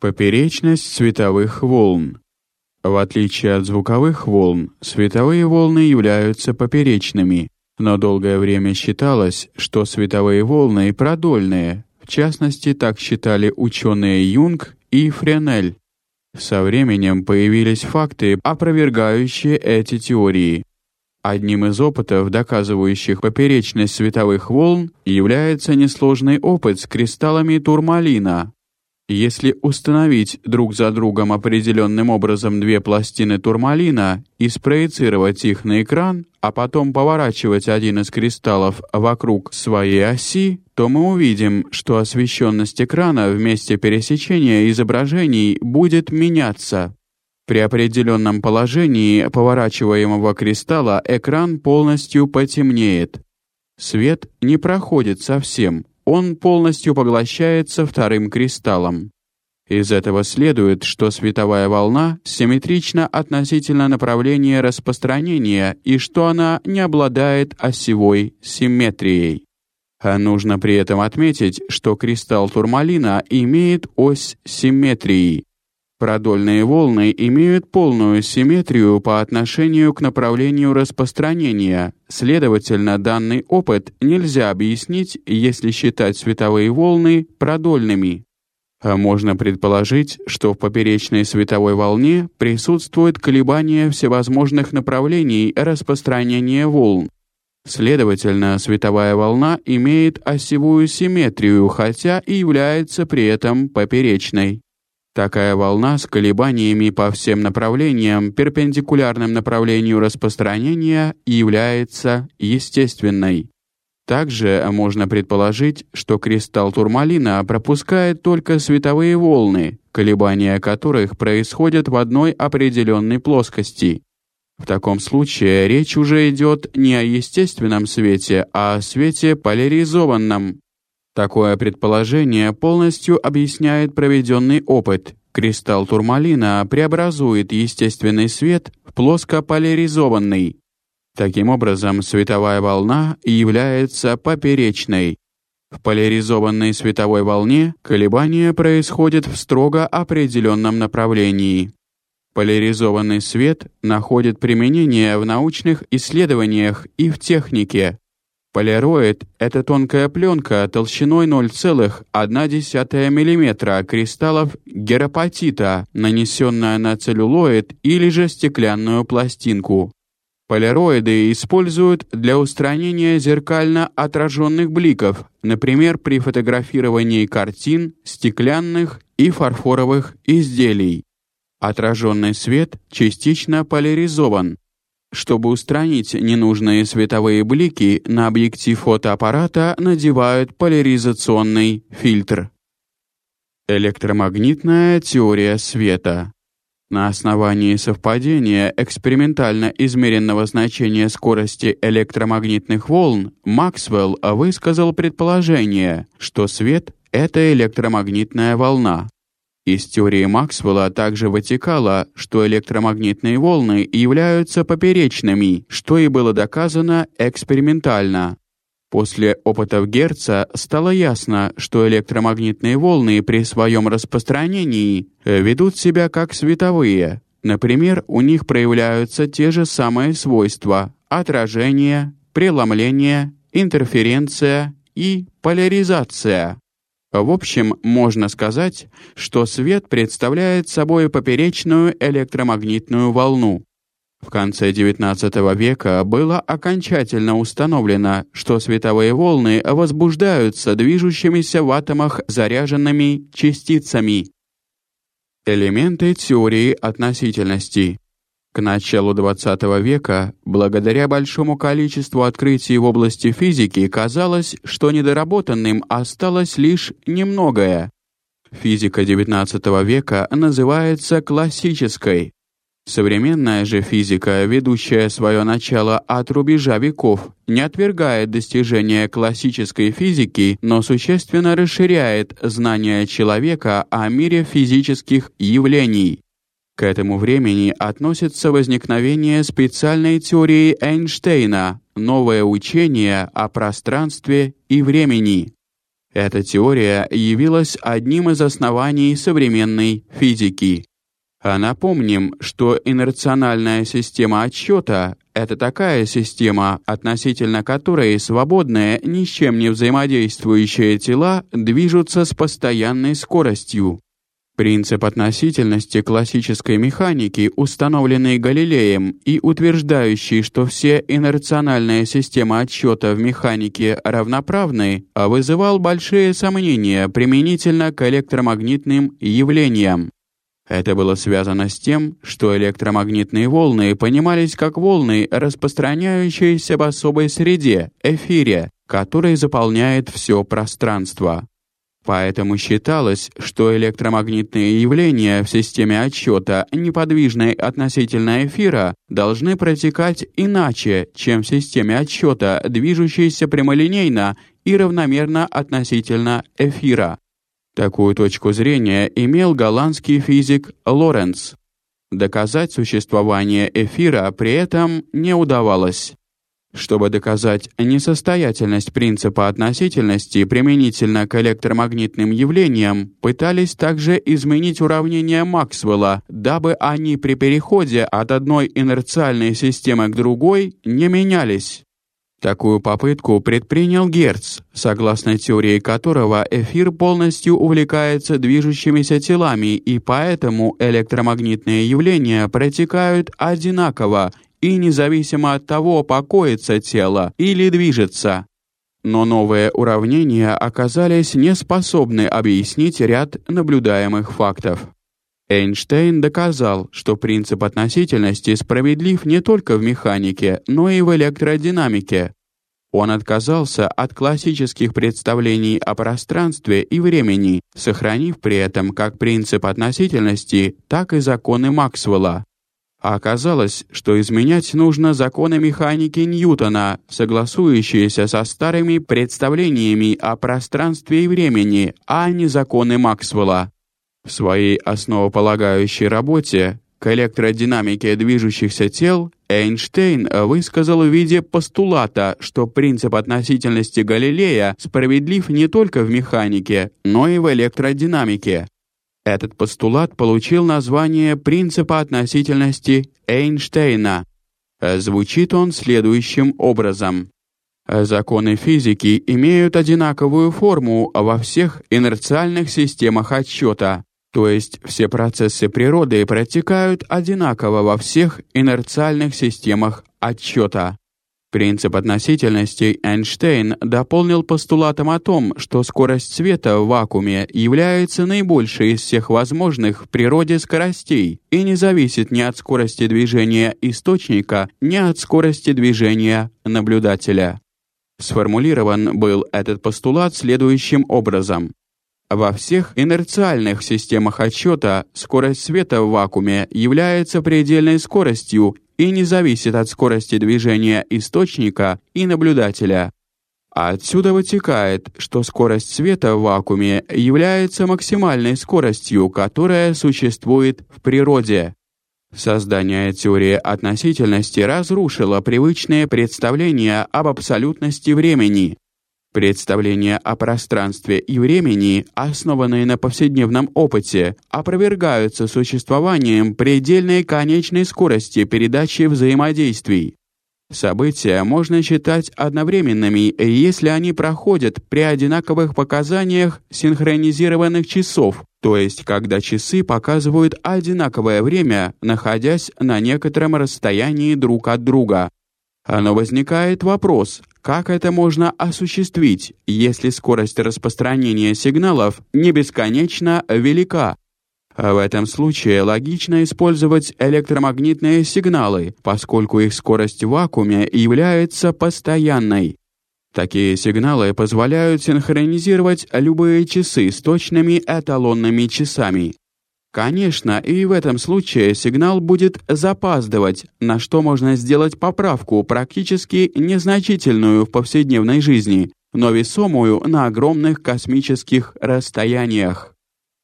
Поперечность световых волн. В отличие от звуковых волн, световые волны являются поперечными, но долгое время считалось, что световые волны продольные. В частности, так считали ученые Юнг и Френель. Со временем появились факты, опровергающие эти теории. Одним из опытов, доказывающих поперечность световых волн, является несложный опыт с кристаллами турмалина. Если установить друг за другом определенным образом две пластины турмалина и спроецировать их на экран, а потом поворачивать один из кристаллов вокруг своей оси, то мы увидим, что освещенность экрана в месте пересечения изображений будет меняться. При определенном положении поворачиваемого кристалла экран полностью потемнеет. Свет не проходит совсем, он полностью поглощается вторым кристаллом. Из этого следует, что световая волна симметрична относительно направления распространения и что она не обладает осевой симметрией. А нужно при этом отметить, что кристалл турмалина имеет ось симметрии. Продольные волны имеют полную симметрию по отношению к направлению распространения. Следовательно, данный опыт нельзя объяснить, если считать световые волны продольными. А можно предположить, что в поперечной световой волне присутствует колебание всевозможных направлений распространения волн. Следовательно, световая волна имеет осевую симметрию, хотя и является при этом поперечной. Такая волна с колебаниями по всем направлениям, перпендикулярным направлению распространения, является естественной. Также можно предположить, что кристалл турмалина пропускает только световые волны, колебания которых происходят в одной определенной плоскости. В таком случае речь уже идет не о естественном свете, а о свете поляризованном, Такое предположение полностью объясняет проведенный опыт. Кристалл турмалина преобразует естественный свет в плоскополяризованный. Таким образом, световая волна является поперечной. В поляризованной световой волне колебания происходят в строго определенном направлении. Поляризованный свет находит применение в научных исследованиях и в технике. Полироид — это тонкая пленка толщиной 0,1 мм кристаллов герапатита, нанесенная на целлюлоид или же стеклянную пластинку. Полироиды используют для устранения зеркально отраженных бликов, например, при фотографировании картин, стеклянных и фарфоровых изделий. Отраженный свет частично поляризован, чтобы устранить ненужные световые блики, на объектив фотоаппарата надевают поляризационный фильтр. Электромагнитная теория света. На основании совпадения экспериментально измеренного значения скорости электромагнитных волн Максвелл высказал предположение, что свет — это электромагнитная волна. Из теории Максвелла также вытекало, что электромагнитные волны являются поперечными, что и было доказано экспериментально. После опытов Герца стало ясно, что электромагнитные волны при своем распространении ведут себя как световые. Например, у них проявляются те же самые свойства: отражение, преломление, интерференция и поляризация. В общем, можно сказать, что свет представляет собой поперечную электромагнитную волну. В конце XIX века было окончательно установлено, что световые волны возбуждаются движущимися в атомах заряженными частицами. Элементы теории относительности к началу XX века, благодаря большому количеству открытий в области физики, казалось, что недоработанным осталось лишь немногое. Физика XIX века называется классической. Современная же физика, ведущая свое начало от рубежа веков, не отвергает достижения классической физики, но существенно расширяет знания человека о мире физических явлений. К этому времени относится возникновение специальной теории Эйнштейна, новое учение о пространстве и времени. Эта теория явилась одним из оснований современной физики. А напомним, что инерциональная система отсчета — это такая система, относительно которой свободные, ни с чем не взаимодействующие тела движутся с постоянной скоростью. Принцип относительности классической механики, установленный Галилеем и утверждающий, что все инерциональные системы отсчета в механике равноправны, вызывал большие сомнения применительно к электромагнитным явлениям. Это было связано с тем, что электромагнитные волны понимались как волны, распространяющиеся в особой среде, эфире, который заполняет все пространство. Поэтому считалось, что электромагнитные явления в системе отсчета неподвижной относительно эфира должны протекать иначе, чем в системе отсчета, движущейся прямолинейно и равномерно относительно эфира. Такую точку зрения имел голландский физик Лоренц. Доказать существование эфира при этом не удавалось. Чтобы доказать несостоятельность принципа относительности применительно к электромагнитным явлениям, пытались также изменить уравнения Максвелла, дабы они при переходе от одной инерциальной системы к другой не менялись. Такую попытку предпринял Герц, согласно теории которого эфир полностью увлекается движущимися телами, и поэтому электромагнитные явления протекают одинаково и независимо от того, покоится тело или движется. Но новые уравнения оказались неспособны объяснить ряд наблюдаемых фактов. Эйнштейн доказал, что принцип относительности справедлив не только в механике, но и в электродинамике. Он отказался от классических представлений о пространстве и времени, сохранив при этом как принцип относительности, так и законы Максвелла. А оказалось, что изменять нужно законы механики Ньютона, согласующиеся со старыми представлениями о пространстве и времени, а не законы Максвелла. В своей основополагающей работе к электродинамике движущихся тел Эйнштейн высказал в виде постулата, что принцип относительности Галилея справедлив не только в механике, но и в электродинамике. Этот постулат получил название принципа относительности Эйнштейна. Звучит он следующим образом. Законы физики имеют одинаковую форму во всех инерциальных системах отсчета, то есть все процессы природы протекают одинаково во всех инерциальных системах отсчета. Принцип относительности Эйнштейн дополнил постулатом о том, что скорость света в вакууме является наибольшей из всех возможных в природе скоростей и не зависит ни от скорости движения источника, ни от скорости движения наблюдателя. Сформулирован был этот постулат следующим образом. Во всех инерциальных системах отсчета скорость света в вакууме является предельной скоростью и не зависит от скорости движения источника и наблюдателя. Отсюда вытекает, что скорость света в вакууме является максимальной скоростью, которая существует в природе. Создание теории относительности разрушило привычные представления об абсолютности времени. Представления о пространстве и времени, основанные на повседневном опыте, опровергаются существованием предельной конечной скорости передачи взаимодействий. События можно считать одновременными, если они проходят при одинаковых показаниях синхронизированных часов, то есть когда часы показывают одинаковое время, находясь на некотором расстоянии друг от друга. Но возникает вопрос, как это можно осуществить, если скорость распространения сигналов не бесконечно велика? В этом случае логично использовать электромагнитные сигналы, поскольку их скорость в вакууме является постоянной. Такие сигналы позволяют синхронизировать любые часы с точными эталонными часами. Конечно, и в этом случае сигнал будет запаздывать, на что можно сделать поправку практически незначительную в повседневной жизни, но весомую на огромных космических расстояниях.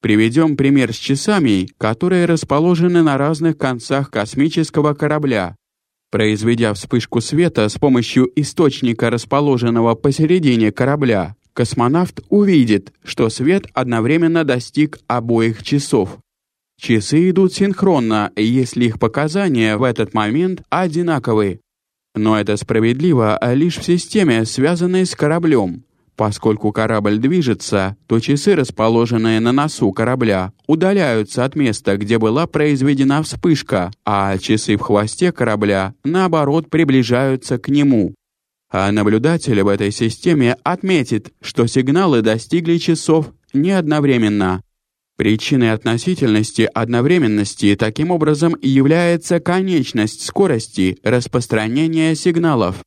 Приведем пример с часами, которые расположены на разных концах космического корабля. Произведя вспышку света с помощью источника, расположенного посередине корабля, космонавт увидит, что свет одновременно достиг обоих часов. Часы идут синхронно, если их показания в этот момент одинаковы. Но это справедливо лишь в системе, связанной с кораблем. Поскольку корабль движется, то часы, расположенные на носу корабля, удаляются от места, где была произведена вспышка, а часы в хвосте корабля, наоборот, приближаются к нему. А наблюдатель в этой системе отметит, что сигналы достигли часов не одновременно. Причиной относительности одновременности таким образом является конечность скорости распространения сигналов.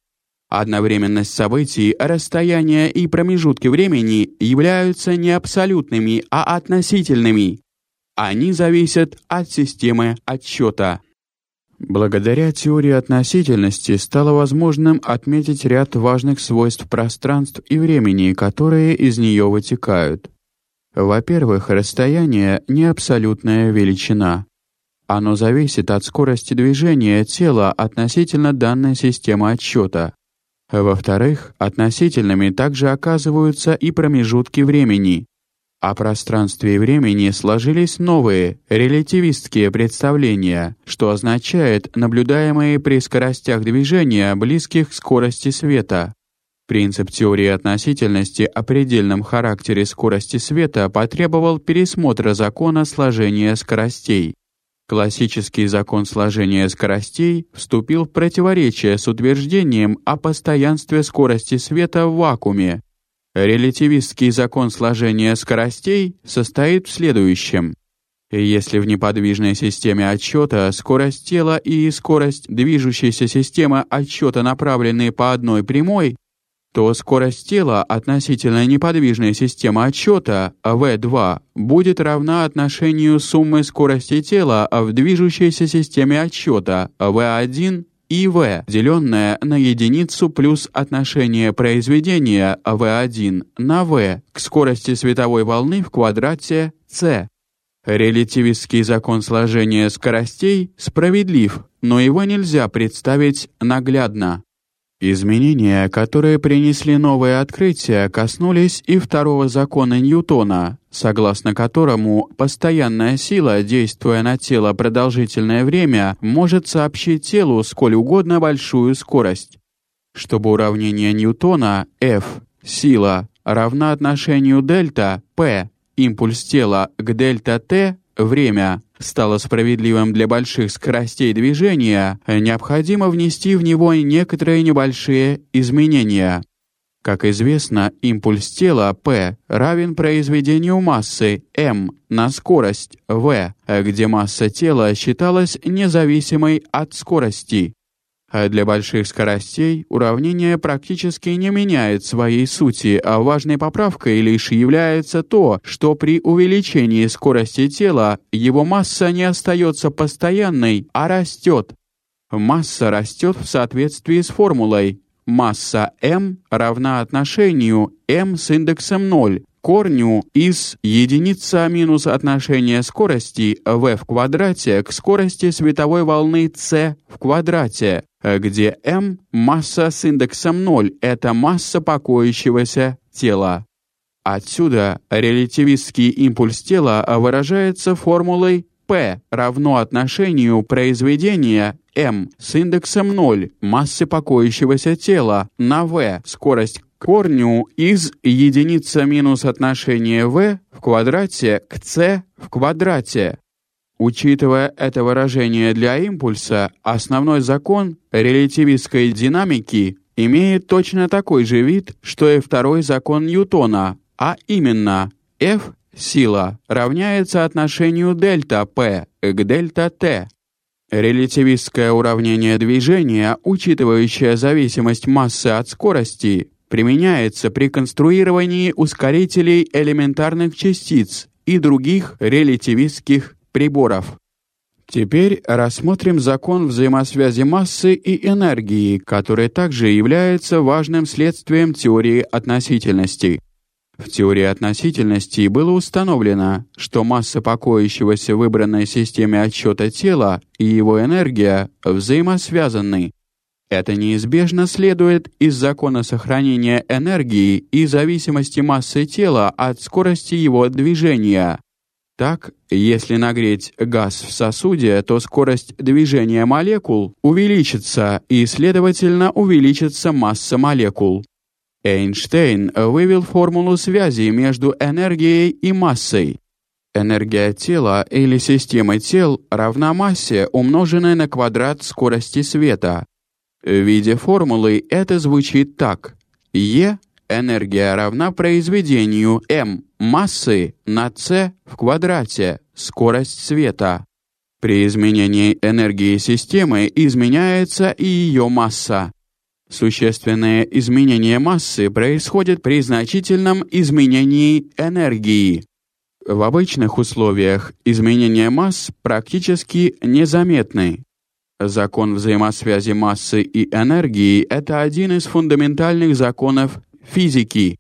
Одновременность событий, расстояния и промежутки времени являются не абсолютными, а относительными. Они зависят от системы отсчета. Благодаря теории относительности стало возможным отметить ряд важных свойств пространств и времени, которые из нее вытекают. Во-первых, расстояние не абсолютная величина. Оно зависит от скорости движения тела относительно данной системы отсчета. Во-вторых, относительными также оказываются и промежутки времени. О пространстве и времени сложились новые, релятивистские представления, что означает наблюдаемые при скоростях движения, близких к скорости света. Принцип теории относительности о предельном характере скорости света потребовал пересмотра закона сложения скоростей. Классический закон сложения скоростей вступил в противоречие с утверждением о постоянстве скорости света в вакууме. Релятивистский закон сложения скоростей состоит в следующем. Если в неподвижной системе отсчета скорость тела и скорость движущейся системы отсчета направлены по одной прямой, то скорость тела относительно неподвижной системы отсчета v2 будет равна отношению суммы скорости тела в движущейся системе отсчета v1 и v, деленное на единицу плюс отношение произведения v1 на v к скорости световой волны в квадрате c. Релятивистский закон сложения скоростей справедлив, но его нельзя представить наглядно. Изменения, которые принесли новые открытия, коснулись и второго закона Ньютона, согласно которому постоянная сила, действуя на тело продолжительное время, может сообщить телу сколь угодно большую скорость. Чтобы уравнение Ньютона F сила равна отношению дельта P импульс тела к дельта T время стало справедливым для больших скоростей движения, необходимо внести в него некоторые небольшие изменения. Как известно, импульс тела P равен произведению массы m на скорость v, где масса тела считалась независимой от скорости. А для больших скоростей уравнение практически не меняет своей сути, а важной поправкой лишь является то, что при увеличении скорости тела его масса не остается постоянной, а растет. Масса растет в соответствии с формулой. Масса m равна отношению m с индексом 0 корню из единица минус отношение скорости v в квадрате к скорости световой волны c в квадрате. Э, где m — масса с индексом 0, это масса покоящегося тела. Отсюда релятивистский импульс тела выражается формулой P равно отношению произведения m с индексом 0 массы покоящегося тела на v скорость корню из единица минус отношения v в квадрате к c в квадрате. Учитывая это выражение для импульса, основной закон релятивистской динамики имеет точно такой же вид, что и второй закон Ньютона, а именно F сила равняется отношению дельта P к дельта T. Релятивистское уравнение движения, учитывающее зависимость массы от скорости, применяется при конструировании ускорителей элементарных частиц и других релятивистских приборов. Теперь рассмотрим закон взаимосвязи массы и энергии, который также является важным следствием теории относительности. В теории относительности было установлено, что масса покоящегося в выбранной системе отсчета тела и его энергия взаимосвязаны. Это неизбежно следует из закона сохранения энергии и зависимости массы тела от скорости его движения. Так, если нагреть газ в сосуде, то скорость движения молекул увеличится и, следовательно, увеличится масса молекул. Эйнштейн вывел формулу связи между энергией и массой. Энергия тела или системы тел равна массе, умноженной на квадрат скорости света. В виде формулы это звучит так. Е энергия равна произведению m массы на c в квадрате скорость света. При изменении энергии системы изменяется и ее масса. Существенное изменение массы происходит при значительном изменении энергии. В обычных условиях изменения масс практически незаметны. Закон взаимосвязи массы и энергии — это один из фундаментальных законов физики.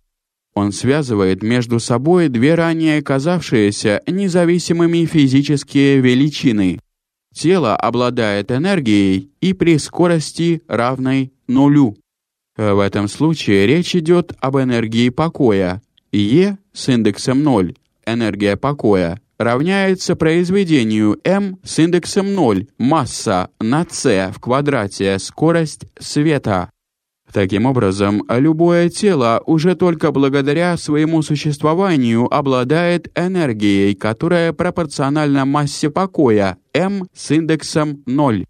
Он связывает между собой две ранее казавшиеся независимыми физические величины. Тело обладает энергией и при скорости равной нулю. В этом случае речь идет об энергии покоя. Е с индексом 0 энергия покоя, равняется произведению m с индексом 0 масса на c в квадрате скорость света. Таким образом, любое тело уже только благодаря своему существованию обладает энергией, которая пропорциональна массе покоя m с индексом 0.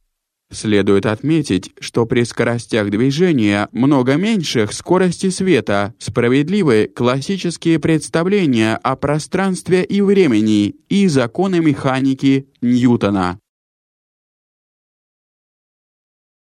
Следует отметить, что при скоростях движения много меньших скорости света справедливы классические представления о пространстве и времени и законы механики Ньютона.